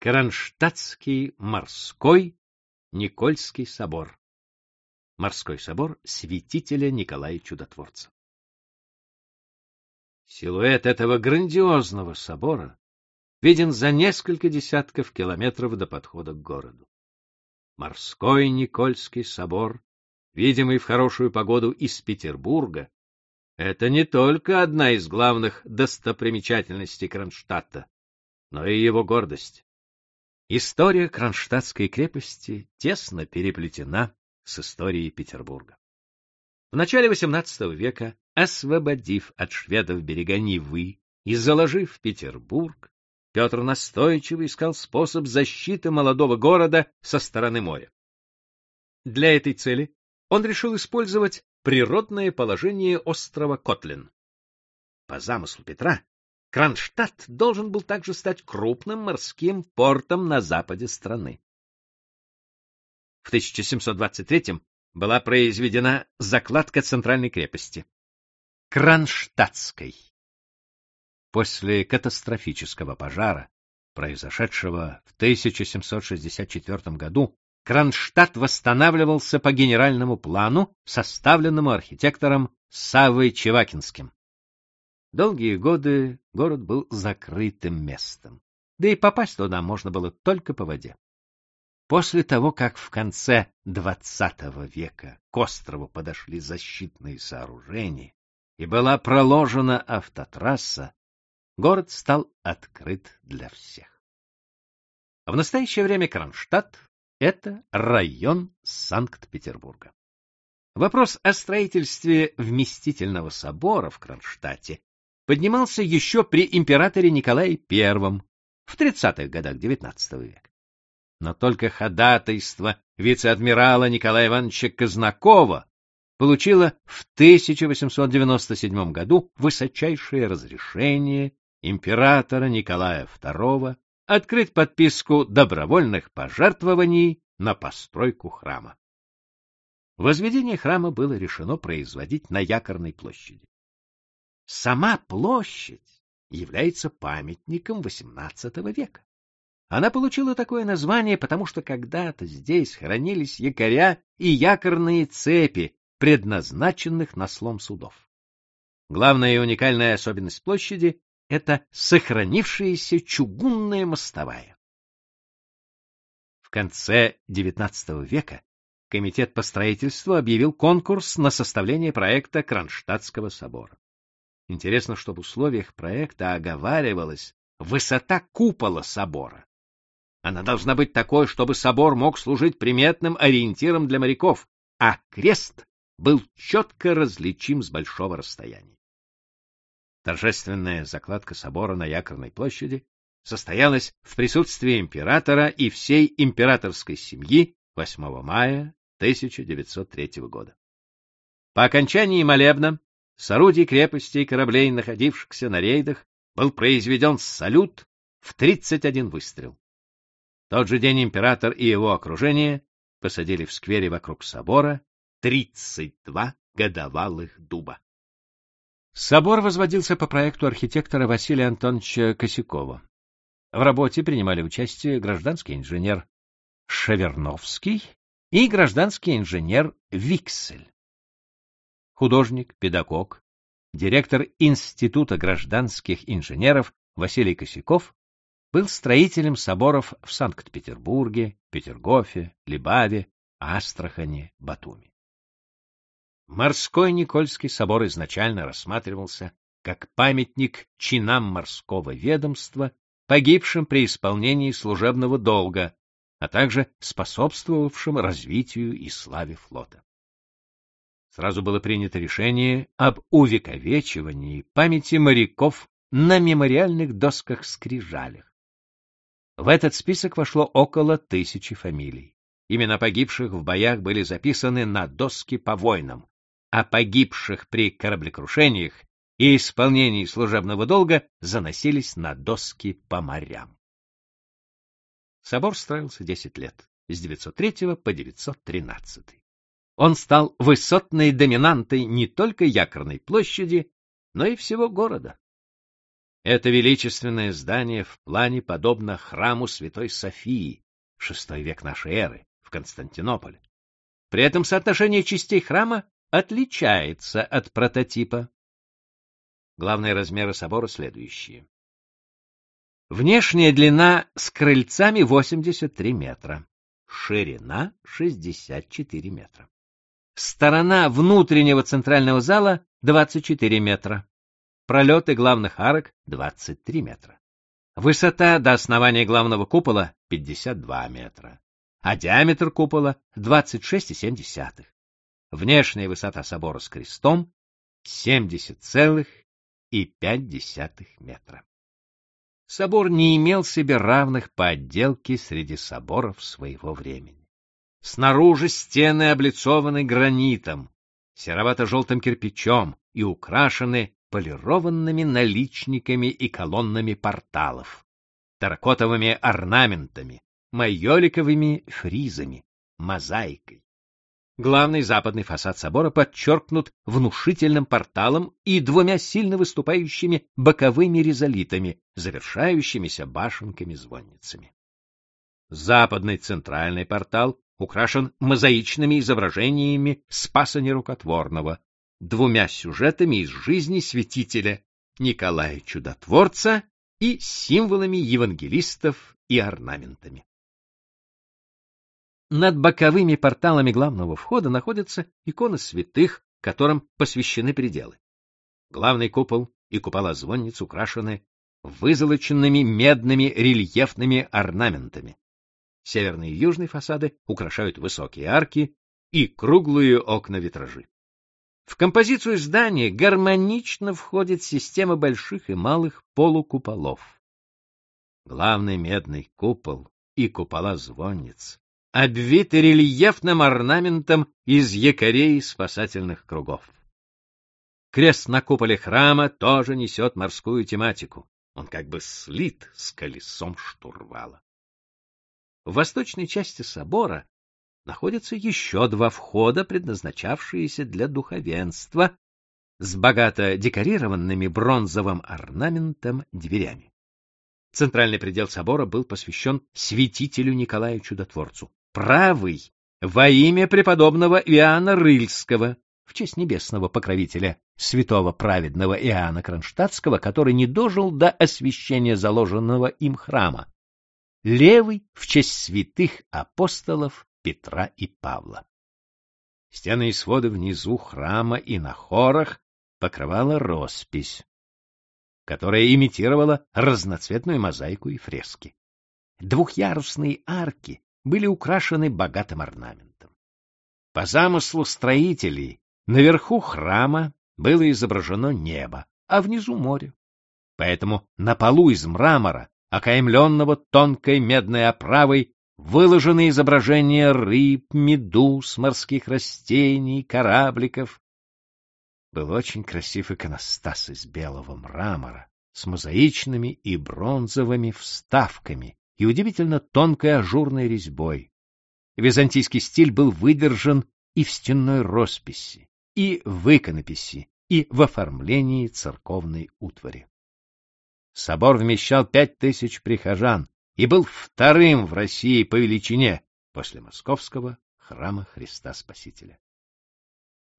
Кронштадтский морской Никольский собор. Морской собор святителя Николая Чудотворца. Силуэт этого грандиозного собора виден за несколько десятков километров до подхода к городу. Морской Никольский собор, видимый в хорошую погоду из Петербурга, это не только одна из главных достопримечательностей Кронштадта, но и его гордость. История Кронштадтской крепости тесно переплетена с историей Петербурга. В начале XVIII века, освободив от шведов берега Невы и заложив Петербург, Петр настойчиво искал способ защиты молодого города со стороны моря. Для этой цели он решил использовать природное положение острова Котлин. По замыслу Петра, Кронштадт должен был также стать крупным морским портом на западе страны. В 1723 была произведена закладка центральной крепости — Кронштадтской. После катастрофического пожара, произошедшего в 1764 году, Кронштадт восстанавливался по генеральному плану, составленному архитектором Савой Чевакинским. Долгие годы город был закрытым местом, да и попасть туда можно было только по воде. После того, как в конце XX века к острову подошли защитные сооружения и была проложена автотрасса, город стал открыт для всех. В настоящее время Кронштадт — это район Санкт-Петербурга. Вопрос о строительстве вместительного собора в Кронштадте поднимался еще при императоре Николае I в 30-х годах XIX века. Но только ходатайство вице-адмирала Николая Ивановича Казнакова получило в 1897 году высочайшее разрешение императора Николая II открыть подписку добровольных пожертвований на постройку храма. Возведение храма было решено производить на Якорной площади. Сама площадь является памятником XVIII века. Она получила такое название, потому что когда-то здесь хранились якоря и якорные цепи, предназначенных на слом судов. Главная и уникальная особенность площади — это сохранившаяся чугунная мостовая. В конце XIX века Комитет по строительству объявил конкурс на составление проекта Кронштадтского собора. Интересно, что в условиях проекта оговаривалась высота купола собора. Она должна быть такой, чтобы собор мог служить приметным ориентиром для моряков, а крест был четко различим с большого расстояния. Торжественная закладка собора на Якорной площади состоялась в присутствии императора и всей императорской семьи 8 мая 1903 года. По окончании молебна с орудий крепости и кораблей, находившихся на рейдах, был произведен салют в 31 выстрел. Тот же день император и его окружение посадили в сквере вокруг собора 32 годовалых дуба. Собор возводился по проекту архитектора Василия Антоновича Косякова. В работе принимали участие гражданский инженер Шаверновский и гражданский инженер Виксель художник, педагог, директор Института гражданских инженеров Василий Косяков был строителем соборов в Санкт-Петербурге, Петергофе, Либаве, Астрахани, Батуми. Морской Никольский собор изначально рассматривался как памятник чинам морского ведомства, погибшим при исполнении служебного долга, а также способствовавшим развитию и славе флота сразу было принято решение об увековечивании памяти моряков на мемориальных досках-скрижалях. В этот список вошло около тысячи фамилий. Имена погибших в боях были записаны на доски по войнам, а погибших при кораблекрушениях и исполнении служебного долга заносились на доски по морям. Собор строился 10 лет, с 903 по 913 он стал высотной доминантой не только Якорной площади, но и всего города. Это величественное здание в плане подобно храму Святой Софии, VI век нашей эры, в Константинополе. При этом соотношение частей храма отличается от прототипа. Главные размеры собора следующие. Внешняя длина с крыльцами 83 метра, ширина 64 метра. Сторона внутреннего центрального зала 24 метра. Пролеты главных арок 23 метра. Высота до основания главного купола 52 метра, а диаметр купола 26,7. Внешняя высота собора с крестом 70,5 метра. Собор не имел себе равных по отделке среди соборов своего времени. Снаружи стены облицованы гранитом, серовато-желтым кирпичом и украшены полированными наличниками и колоннами порталов, таракотовыми орнаментами, майоликовыми фризами, мозаикой. Главный западный фасад собора подчеркнут внушительным порталом и двумя сильно выступающими боковыми резолитами, завершающимися башенками-звонницами. Западный центральный портал украшен мозаичными изображениями Спаса Нерукотворного, двумя сюжетами из жизни святителя Николая Чудотворца и символами евангелистов и орнаментами. Над боковыми порталами главного входа находятся иконы святых, которым посвящены пределы. Главный купол и купола звонниц украшены вызолоченными медными рельефными орнаментами. Северные и южные фасады украшают высокие арки и круглые окна-витражи. В композицию здания гармонично входит система больших и малых полукуполов. Главный медный купол и купола звонниц обвиты рельефным орнаментом из якорей спасательных кругов. Крест на куполе храма тоже несет морскую тематику. Он как бы слит с колесом штурвала. В восточной части собора находятся еще два входа, предназначавшиеся для духовенства, с богато декорированными бронзовым орнаментом дверями. Центральный предел собора был посвящен святителю Николаю Чудотворцу правый во имя преподобного Иоанна Рыльского, в честь небесного покровителя святого праведного Иоанна Кронштадтского, который не дожил до освящения заложенного им храма. Левый в честь святых апостолов Петра и Павла. Стены и своды внизу храма и на хорах покрывала роспись, которая имитировала разноцветную мозаику и фрески. Двухъярусные арки были украшены богатым орнаментом. По замыслу строителей, наверху храма было изображено небо, а внизу море. Поэтому на полу из мрамора, окаймленного тонкой медной оправой, выложены изображения рыб, медуз, морских растений, корабликов. Был очень красив иконостас из белого мрамора с мозаичными и бронзовыми вставками, и удивительно тонкой ажурной резьбой. Византийский стиль был выдержан и в стенной росписи, и в иконописи, и в оформлении церковной утвари. Собор вмещал пять тысяч прихожан и был вторым в России по величине после московского храма Христа Спасителя.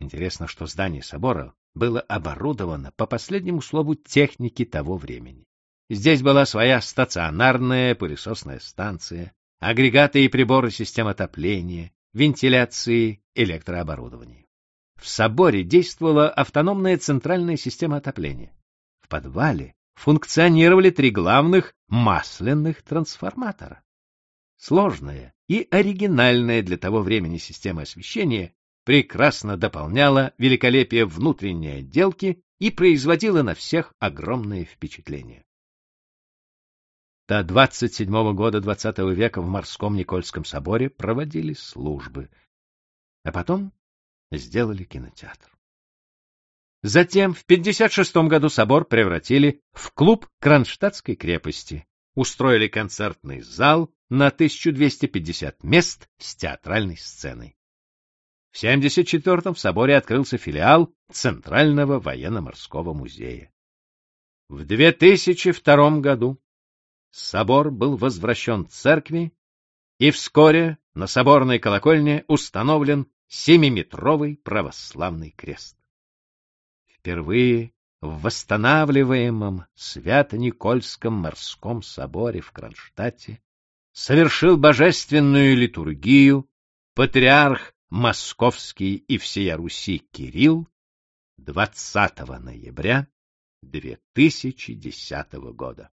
Интересно, что здание собора было оборудовано по последнему слову техники того времени. Здесь была своя стационарная пылесосная станция, агрегаты и приборы систем отопления, вентиляции, электрооборудования. В соборе действовала автономная центральная система отопления. В подвале функционировали три главных масляных трансформатора. Сложная и оригинальная для того времени система освещения прекрасно дополняла великолепие внутренней отделки и производила на всех огромное впечатление. До 27 года XX века в Морском Никольском соборе проводили службы, а потом сделали кинотеатр. Затем в 56 году собор превратили в клуб Кронштадтской крепости, устроили концертный зал на 1250 мест с театральной сценой. В 74-м в соборе открылся филиал Центрального военно-морского музея. В 2002 году собор был возвращен церкви, и вскоре на соборной колокольне установлен семиметровый православный крест. Впервые в восстанавливаемом Свято-Никольском морском соборе в Кронштадте совершил божественную литургию патриарх Московский и всея Руси Кирилл 20 ноября 2010 года.